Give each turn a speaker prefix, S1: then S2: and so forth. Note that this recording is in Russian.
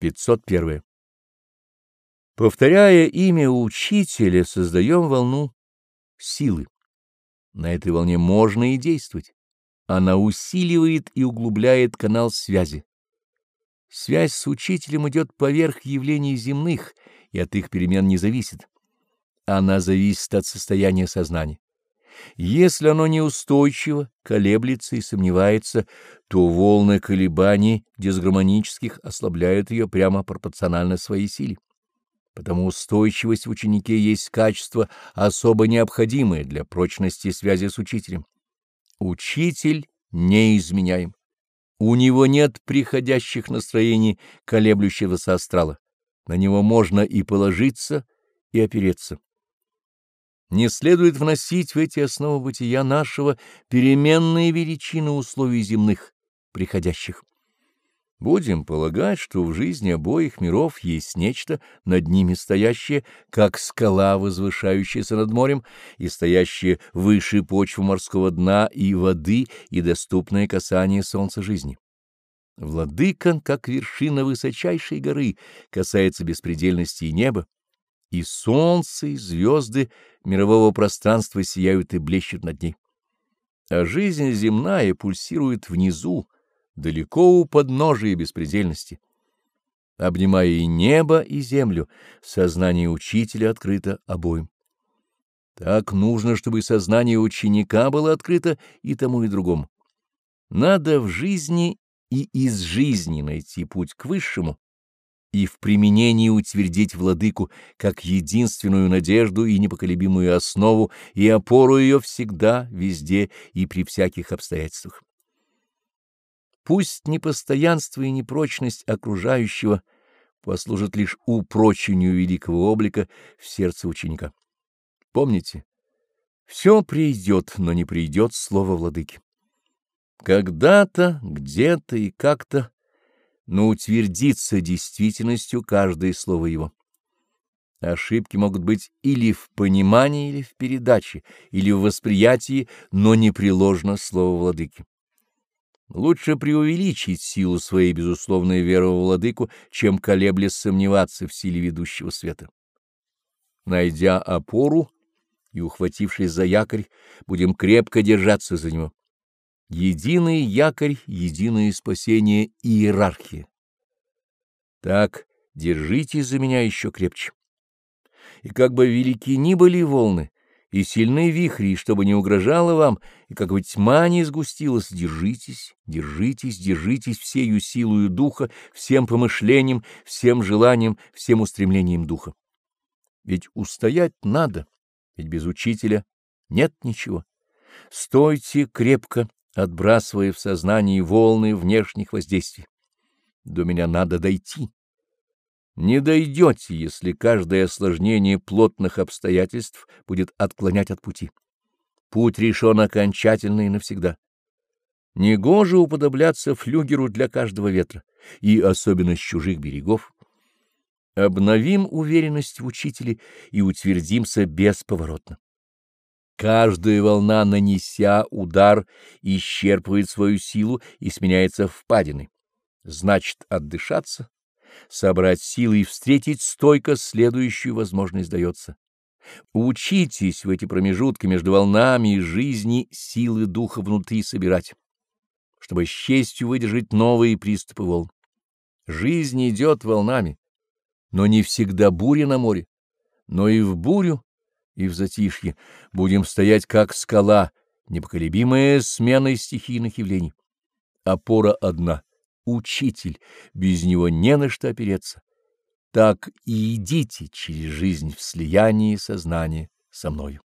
S1: 501. Повторяя имя учителя, создаем волну силы. На этой волне можно и действовать. Она усиливает и углубляет канал связи. Связь с учителем идет поверх явлений земных и от их перемен не зависит. Она зависит от состояния сознания. Если оно неустойчиво, колеблется и сомневается, то волны колебаний дисгармонических ослабляют ее прямо пропорционально своей силе. Потому устойчивость в ученике есть качество особо необходимое для прочности связи с учителем. Учитель неизменяем. У него нет приходящих настроений колеблющегося астрала. На него можно и положиться, и опереться. Не следует вносить в эти основы бытия нашего переменные величины условий земных, приходящих. Будем полагать, что в жизни обоих миров есть нечто над ними стоящее, как скала, возвышающаяся над морем, и стоящее выше почвы морского дна и воды, и доступное касание солнца жизни. Владыка, как вершина высочайшей горы, касается беспредельности и неба, и солнце, и звезды мирового пространства сияют и блещут над ней. А жизнь земная пульсирует внизу, далеко у подножия беспредельности. Обнимая и небо, и землю, сознание учителя открыто обоим. Так нужно, чтобы сознание ученика было открыто и тому, и другому. Надо в жизни и из жизни найти путь к высшему, и в применении утвердить владыку как единственную надежду и непоколебимую основу и опору ее всегда, везде и при всяких обстоятельствах. Пусть непостоянство и непрочность окружающего послужат лишь упрочению великого облика в сердце ученика. Помните, все придет, но не придет слово владыки. Когда-то, где-то и как-то но утвердится действительностью каждое слово его. Ошибки могут быть или в понимании, или в передаче, или в восприятии, но непреложно слово владыки. Лучше преувеличить силу своей безусловной веры в владыку, чем колеблясь сомневаться в силе ведущего света. Найдя опору и ухватившись за якорь, будем крепко держаться за него. Единый якорь, единое спасение и иерархия. Так держитесь за меня еще крепче. И как бы велики ни были волны, и сильны вихри, и чтобы не угрожало вам, и как бы тьма не сгустилась, держитесь, держитесь, держитесь всею силою духа, всем помышлением, всем желанием, всем устремлением духа. Ведь устоять надо, ведь без учителя нет ничего. Стойте крепко, отбрасывая в сознании волны внешних воздействий. До меня надо дойти. Не дойдете, если каждое осложнение плотных обстоятельств будет отклонять от пути. Путь решен окончательно и навсегда. Негоже уподобляться флюгеру для каждого ветра, и особенно с чужих берегов. Обновим уверенность в учителе и утвердимся бесповоротно. Каждая волна, нанеся удар, исчерпывает свою силу и сменяется впадиной. Значит, отдышаться, собрать силы и встретить стойко следующую возможность дается. Учитесь в эти промежутки между волнами жизни силы духа внутри собирать, чтобы с честью выдержать новые приступы волн. Жизнь идет волнами, но не всегда буря на море, но и в бурю и в затишье будем стоять как скала, непоколебимая сменой стихийных явлений. Опора одна — учитель, без него не на что опереться. Так и идите через жизнь в слиянии сознания со мною.